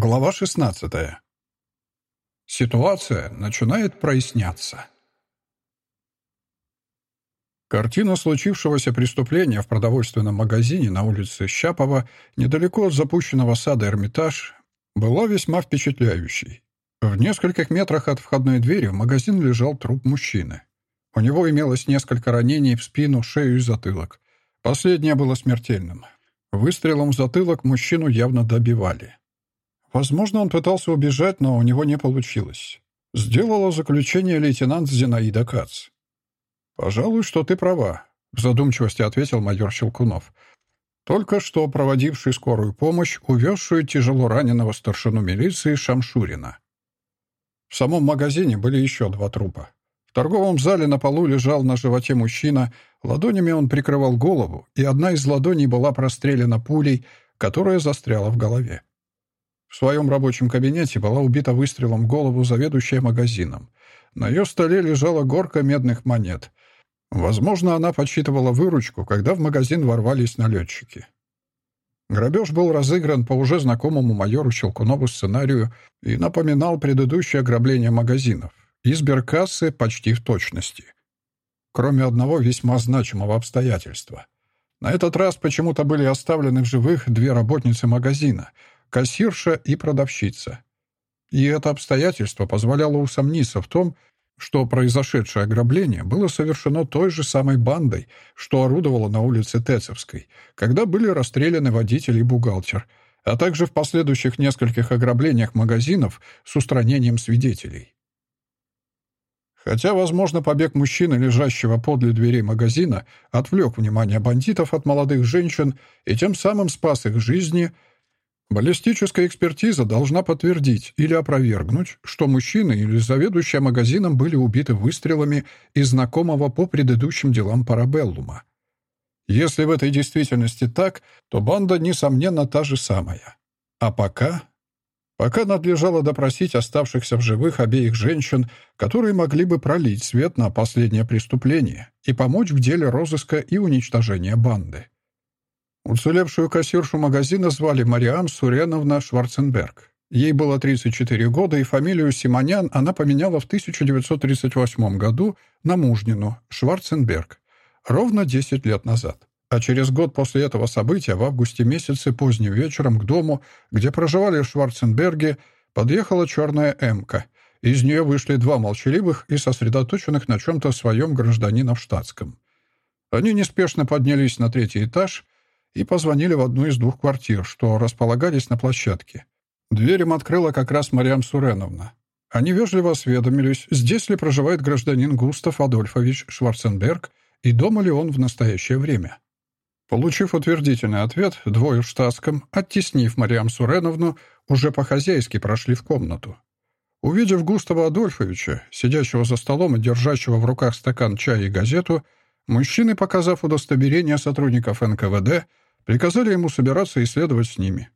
Глава 16. Ситуация начинает проясняться. Картина случившегося преступления в продовольственном магазине на улице Щапова, недалеко от запущенного сада «Эрмитаж», была весьма впечатляющей. В нескольких метрах от входной двери в магазин лежал труп мужчины. У него имелось несколько ранений в спину, шею и затылок. Последнее было смертельным. Выстрелом в затылок мужчину явно добивали. Возможно, он пытался убежать, но у него не получилось. Сделала заключение лейтенант Зинаида Кац. «Пожалуй, что ты права», — в задумчивости ответил майор Щелкунов. Только что проводивший скорую помощь, увезшую тяжело раненого старшину милиции Шамшурина. В самом магазине были еще два трупа. В торговом зале на полу лежал на животе мужчина, ладонями он прикрывал голову, и одна из ладоней была прострелена пулей, которая застряла в голове. В своем рабочем кабинете была убита выстрелом в голову заведующая магазином. На ее столе лежала горка медных монет. Возможно, она подсчитывала выручку, когда в магазин ворвались налетчики. Грабеж был разыгран по уже знакомому майору Щелкунову сценарию и напоминал предыдущее ограбление магазинов. Изберкассы почти в точности. Кроме одного весьма значимого обстоятельства. На этот раз почему-то были оставлены в живых две работницы магазина — кассирша и продавщица. И это обстоятельство позволяло усомниться в том, что произошедшее ограбление было совершено той же самой бандой, что орудовала на улице Тецевской, когда были расстреляны водитель и бухгалтер, а также в последующих нескольких ограблениях магазинов с устранением свидетелей. Хотя, возможно, побег мужчины, лежащего подле дверей магазина, отвлек внимание бандитов от молодых женщин и тем самым спас их жизни – Баллистическая экспертиза должна подтвердить или опровергнуть, что мужчина или заведующая магазином были убиты выстрелами из знакомого по предыдущим делам Парабеллума. Если в этой действительности так, то банда, несомненно, та же самая. А пока... Пока надлежало допросить оставшихся в живых обеих женщин, которые могли бы пролить свет на последнее преступление и помочь в деле розыска и уничтожения банды. Уцелевшую кассиршу магазина звали Мариам Суреновна Шварценберг. Ей было 34 года, и фамилию Симонян она поменяла в 1938 году на мужнину Шварценберг, ровно 10 лет назад. А через год после этого события, в августе месяце, поздним вечером, к дому, где проживали Шварценберги, подъехала черная «Эмка». Из нее вышли два молчаливых и сосредоточенных на чем-то своем гражданина в штатском. Они неспешно поднялись на третий этаж — и позвонили в одну из двух квартир, что располагались на площадке. Дверь им открыла как раз Мариам Суреновна. Они вежливо осведомились, здесь ли проживает гражданин Густав Адольфович Шварценберг и дома ли он в настоящее время. Получив утвердительный ответ, двое в штатском, оттеснив Мариам Суреновну, уже по-хозяйски прошли в комнату. Увидев Густава Адольфовича, сидящего за столом и держащего в руках стакан чая и газету, Мужчины, показав удостоверение сотрудников НКВД, приказали ему собираться и следовать с ними.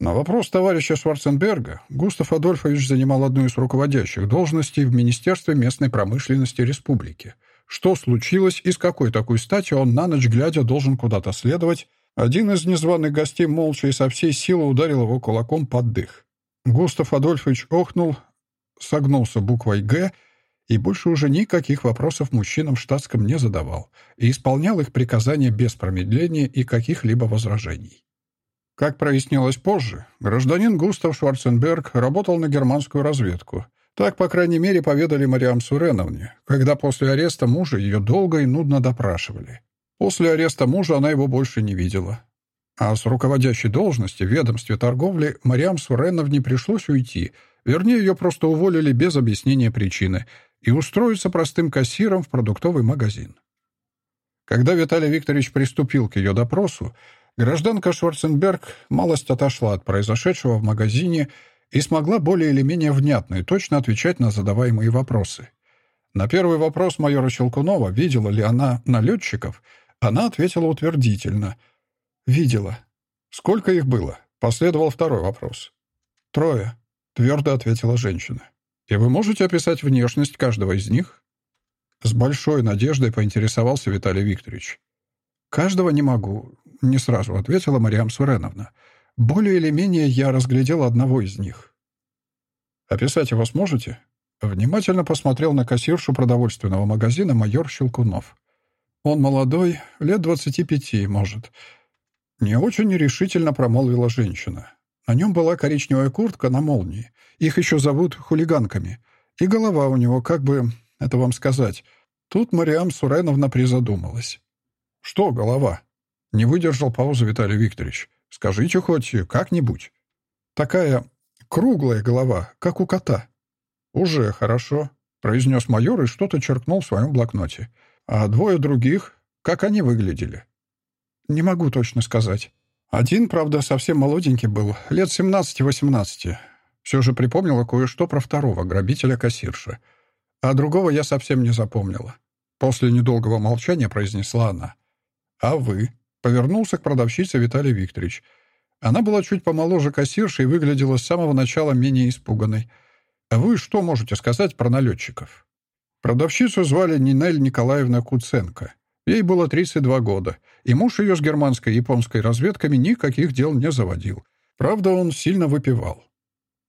На вопрос товарища Шварценберга Густав Адольфович занимал одну из руководящих должностей в Министерстве местной промышленности республики. Что случилось и с какой такой стати он на ночь глядя должен куда-то следовать, один из незваных гостей молча и со всей силы ударил его кулаком под дых. Густав Адольфович охнул, согнулся буквой «Г» и больше уже никаких вопросов мужчинам в штатском не задавал и исполнял их приказания без промедления и каких-либо возражений. Как прояснилось позже, гражданин Густав Шварценберг работал на германскую разведку. Так, по крайней мере, поведали Мариам Суреновне, когда после ареста мужа ее долго и нудно допрашивали. После ареста мужа она его больше не видела. А с руководящей должности в ведомстве торговли Мариам Суреновне пришлось уйти, вернее, ее просто уволили без объяснения причины — и устроиться простым кассиром в продуктовый магазин. Когда Виталий Викторович приступил к ее допросу, гражданка Шварценберг малость отошла от произошедшего в магазине и смогла более или менее внятно и точно отвечать на задаваемые вопросы. На первый вопрос майора Щелкунова, видела ли она налетчиков, она ответила утвердительно. «Видела». «Сколько их было?» Последовал второй вопрос. «Трое», — твердо ответила женщина. И вы можете описать внешность каждого из них? С большой надеждой поинтересовался Виталий Викторович. Каждого не могу, не сразу ответила Мариам Суреновна. Более или менее я разглядел одного из них. «Описать его сможете?» Внимательно посмотрел на кассиршу продовольственного магазина майор Щелкунов. «Он молодой, лет двадцати пяти, может». Не очень нерешительно промолвила женщина. На нем была коричневая куртка на молнии. Их еще зовут хулиганками. И голова у него, как бы, это вам сказать. Тут Мариам Суреновна призадумалась. «Что голова?» Не выдержал паузу Виталий Викторович. «Скажите хоть как-нибудь». «Такая круглая голова, как у кота». «Уже хорошо», — произнес майор и что-то черкнул в своем блокноте. «А двое других, как они выглядели?» «Не могу точно сказать. Один, правда, совсем молоденький был, лет 17-18. Все же припомнила кое-что про второго, грабителя-кассирши. А другого я совсем не запомнила. После недолгого молчания произнесла она. «А вы?» — повернулся к продавщице Виталий Викторович. Она была чуть помоложе кассирши и выглядела с самого начала менее испуганной. «А вы что можете сказать про налетчиков?» Продавщицу звали Нинель Николаевна Куценко. Ей было 32 года, и муж ее с германской и японской разведками никаких дел не заводил. Правда, он сильно выпивал.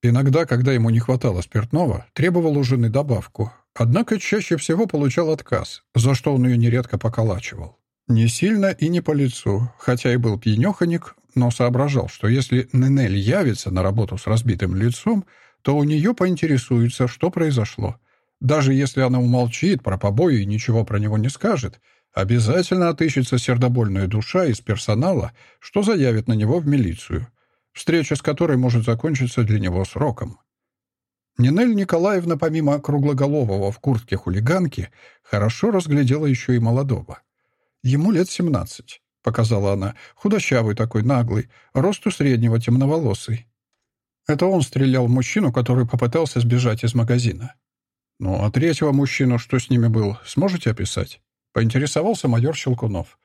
Иногда, когда ему не хватало спиртного, требовал у жены добавку, однако чаще всего получал отказ, за что он ее нередко поколачивал. Не сильно и не по лицу, хотя и был пьянеханик, но соображал, что если Ненель явится на работу с разбитым лицом, то у нее поинтересуется, что произошло. Даже если она умолчит про побои и ничего про него не скажет, обязательно отыщется сердобольная душа из персонала, что заявит на него в милицию — встреча с которой может закончиться для него сроком. Нинель Николаевна, помимо круглоголового в куртке хулиганки, хорошо разглядела еще и молодого. «Ему лет семнадцать», — показала она, худощавый такой, наглый, росту среднего, темноволосый. Это он стрелял в мужчину, который попытался сбежать из магазина. «Ну, а третьего мужчину, что с ними был, сможете описать?» — поинтересовался майор Щелкунов.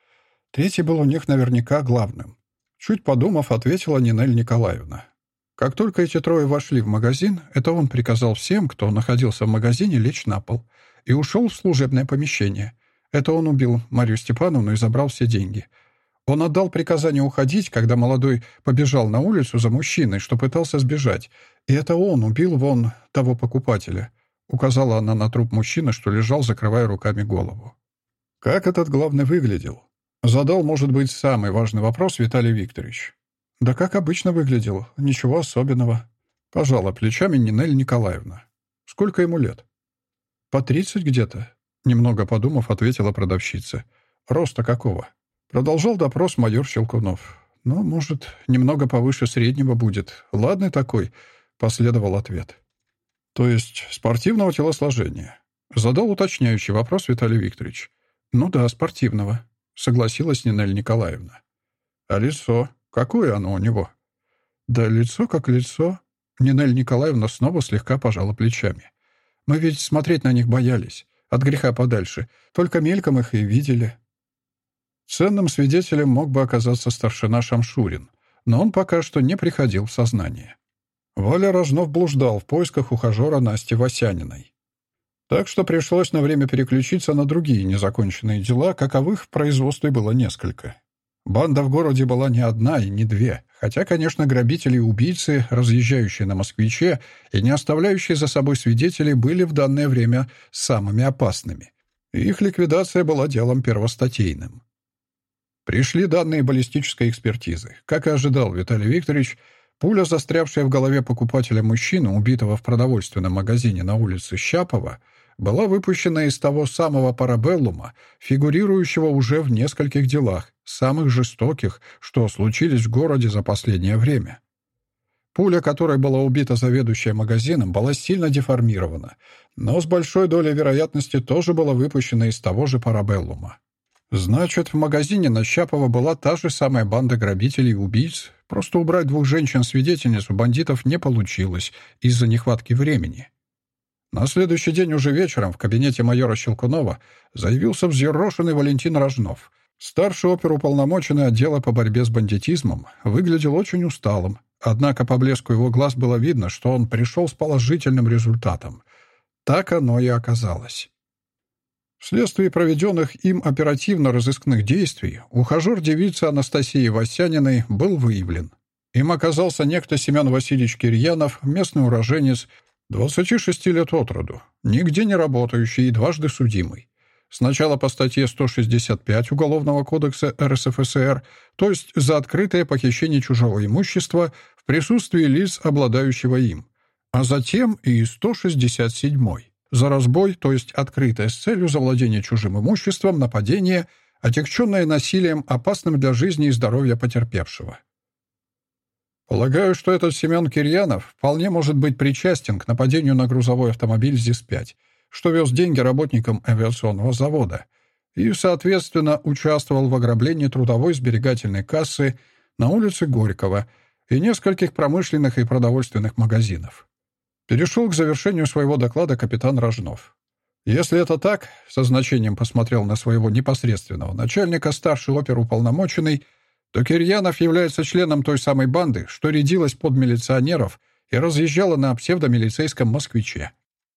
Третий был у них наверняка главным. Чуть подумав, ответила Нинель Николаевна. Как только эти трое вошли в магазин, это он приказал всем, кто находился в магазине, лечь на пол, и ушел в служебное помещение. Это он убил Марию Степановну и забрал все деньги. Он отдал приказание уходить, когда молодой побежал на улицу за мужчиной, что пытался сбежать. И это он убил вон того покупателя. Указала она на труп мужчины, что лежал, закрывая руками голову. Как этот главный выглядел? Задал, может быть, самый важный вопрос Виталий Викторович. Да как обычно выглядел, ничего особенного. Пожала плечами Нинель Николаевна. Сколько ему лет? По тридцать где-то. Немного подумав, ответила продавщица. Роста какого? Продолжал допрос майор Щелкунов. Ну, может, немного повыше среднего будет. Ладный такой, последовал ответ. То есть спортивного телосложения? Задал уточняющий вопрос Виталий Викторович. Ну да, спортивного согласилась Нинель Николаевна. А лицо? Какое оно у него? Да лицо как лицо. Нинель Николаевна снова слегка пожала плечами. Мы ведь смотреть на них боялись. От греха подальше. Только мельком их и видели. Ценным свидетелем мог бы оказаться старшина Шамшурин, но он пока что не приходил в сознание. Валя Рожнов блуждал в поисках ухажера Насти Васяниной. Так что пришлось на время переключиться на другие незаконченные дела, каковых в производстве было несколько. Банда в городе была не одна и не две, хотя, конечно, грабители и убийцы, разъезжающие на москвиче и не оставляющие за собой свидетелей, были в данное время самыми опасными. Их ликвидация была делом первостатейным. Пришли данные баллистической экспертизы. Как и ожидал Виталий Викторович, пуля, застрявшая в голове покупателя мужчины, убитого в продовольственном магазине на улице Щапова, была выпущена из того самого парабеллума, фигурирующего уже в нескольких делах, самых жестоких, что случились в городе за последнее время. Пуля, которой была убита заведующая магазином, была сильно деформирована, но с большой долей вероятности тоже была выпущена из того же парабеллума. Значит, в магазине на Щапова была та же самая банда грабителей и убийц, просто убрать двух женщин-свидетельниц у бандитов не получилось из-за нехватки времени. На следующий день уже вечером в кабинете майора Щелкунова заявился взъерошенный Валентин Рожнов. Старший оперуполномоченный отдела по борьбе с бандитизмом выглядел очень усталым, однако по блеску его глаз было видно, что он пришел с положительным результатом. Так оно и оказалось. Вследствие проведенных им оперативно-розыскных действий ухажер девицы Анастасии Васяниной был выявлен. Им оказался некто Семен Васильевич Кирьянов, местный уроженец, 26 лет от роду, нигде не работающий и дважды судимый. Сначала по статье 165 Уголовного кодекса РСФСР, то есть за открытое похищение чужого имущества в присутствии лиц, обладающего им, а затем и 167 за разбой, то есть открытое с целью завладения чужим имуществом, нападение, отягченное насилием, опасным для жизни и здоровья потерпевшего. Полагаю, что этот Семен Кирьянов вполне может быть причастен к нападению на грузовой автомобиль ЗИС-5, что вез деньги работникам авиационного завода и, соответственно, участвовал в ограблении трудовой сберегательной кассы на улице Горького и нескольких промышленных и продовольственных магазинов. Перешел к завершению своего доклада капитан Рожнов. Если это так, со значением посмотрел на своего непосредственного начальника старший оперуполномоченный, то Кирьянов является членом той самой банды, что рядилась под милиционеров и разъезжала на псевдомилицейском «Москвиче».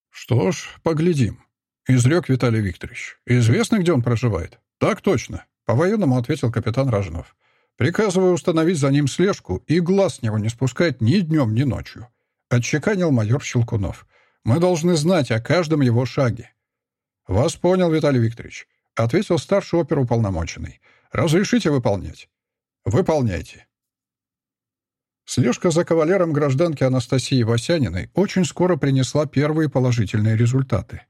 «Что ж, поглядим», — изрек Виталий Викторович. «Известно, где он проживает?» «Так точно», — по-военному ответил капитан Рожнов. «Приказываю установить за ним слежку и глаз с него не спускать ни днем, ни ночью. — отчеканил майор Щелкунов. «Мы должны знать о каждом его шаге». «Вас понял, Виталий Викторович», — ответил старший оперуполномоченный. «Разрешите выполнять?» «Выполняйте». Слежка за кавалером гражданки Анастасии Васяниной очень скоро принесла первые положительные результаты.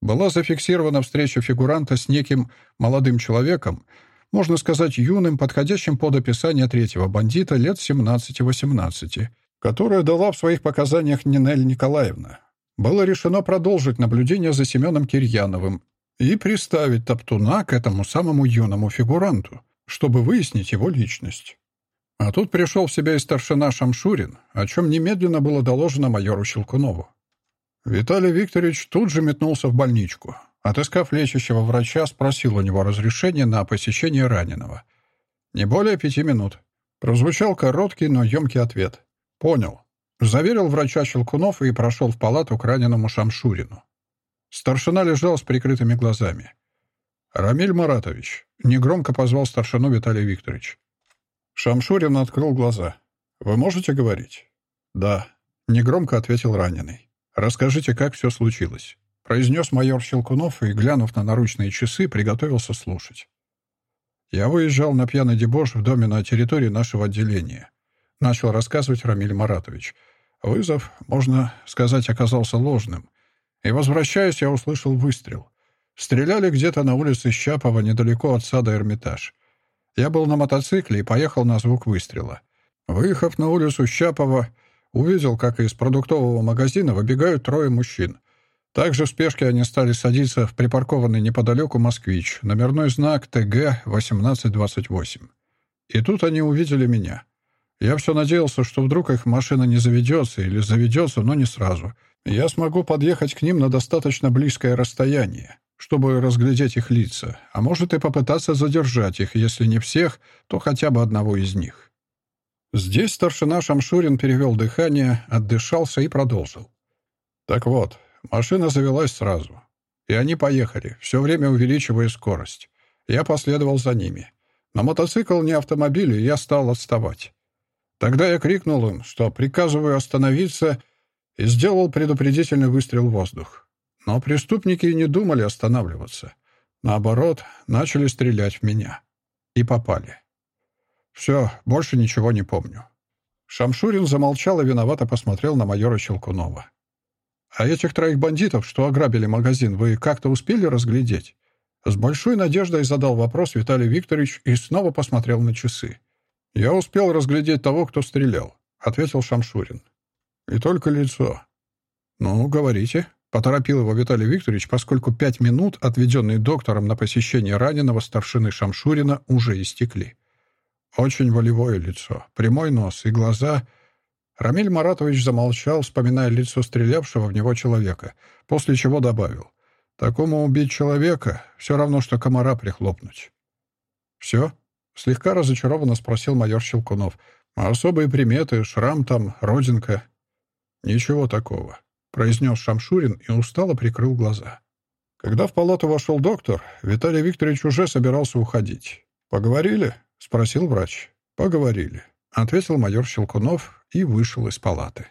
Была зафиксирована встреча фигуранта с неким молодым человеком, можно сказать, юным, подходящим под описание третьего бандита лет 17-18, которое дала в своих показаниях Нинель Николаевна. Было решено продолжить наблюдение за Семеном Кирьяновым и приставить Топтуна к этому самому юному фигуранту, чтобы выяснить его личность. А тут пришел в себя и старшина Шамшурин, о чем немедленно было доложено майору Щелкунову. Виталий Викторович тут же метнулся в больничку. Отыскав лечащего врача, спросил у него разрешения на посещение раненого. Не более пяти минут. Прозвучал короткий, но емкий ответ. «Понял», — заверил врача Щелкунов и прошел в палату к раненому Шамшурину. Старшина лежал с прикрытыми глазами. «Рамиль Маратович», — негромко позвал старшину Виталий Викторович. Шамшурин открыл глаза. «Вы можете говорить?» «Да», — негромко ответил раненый. «Расскажите, как все случилось», — произнес майор Щелкунов и, глянув на наручные часы, приготовился слушать. «Я выезжал на пьяный дебош в доме на территории нашего отделения. — начал рассказывать Рамиль Маратович. Вызов, можно сказать, оказался ложным. И, возвращаясь, я услышал выстрел. Стреляли где-то на улице Щапова, недалеко от сада Эрмитаж. Я был на мотоцикле и поехал на звук выстрела. Выехав на улицу Щапова, увидел, как из продуктового магазина выбегают трое мужчин. Также в спешке они стали садиться в припаркованный неподалеку «Москвич», номерной знак ТГ-1828. И тут они увидели меня. Я все надеялся, что вдруг их машина не заведется или заведется, но не сразу. Я смогу подъехать к ним на достаточно близкое расстояние, чтобы разглядеть их лица, а может и попытаться задержать их, если не всех, то хотя бы одного из них. Здесь старшина Шамшурин перевел дыхание, отдышался и продолжил. Так вот, машина завелась сразу. И они поехали, все время увеличивая скорость. Я последовал за ними. Но мотоцикл не автомобиль, и я стал отставать. Тогда я крикнул им, что приказываю остановиться, и сделал предупредительный выстрел в воздух. Но преступники не думали останавливаться. Наоборот, начали стрелять в меня. И попали. Все, больше ничего не помню. Шамшурин замолчал и виновато посмотрел на майора Щелкунова. «А этих троих бандитов, что ограбили магазин, вы как-то успели разглядеть?» С большой надеждой задал вопрос Виталий Викторович и снова посмотрел на часы. «Я успел разглядеть того, кто стрелял», — ответил Шамшурин. «И только лицо». «Ну, говорите», — поторопил его Виталий Викторович, поскольку пять минут, отведенные доктором на посещение раненого старшины Шамшурина, уже истекли. Очень волевое лицо, прямой нос и глаза. Рамиль Маратович замолчал, вспоминая лицо стрелявшего в него человека, после чего добавил. «Такому убить человека — все равно, что комара прихлопнуть». «Все?» Слегка разочарованно спросил майор Щелкунов. «Особые приметы, шрам там, родинка». «Ничего такого», — произнес Шамшурин и устало прикрыл глаза. Когда в палату вошел доктор, Виталий Викторович уже собирался уходить. «Поговорили?» — спросил врач. «Поговорили», — ответил майор Щелкунов и вышел из палаты.